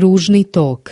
kružni tok.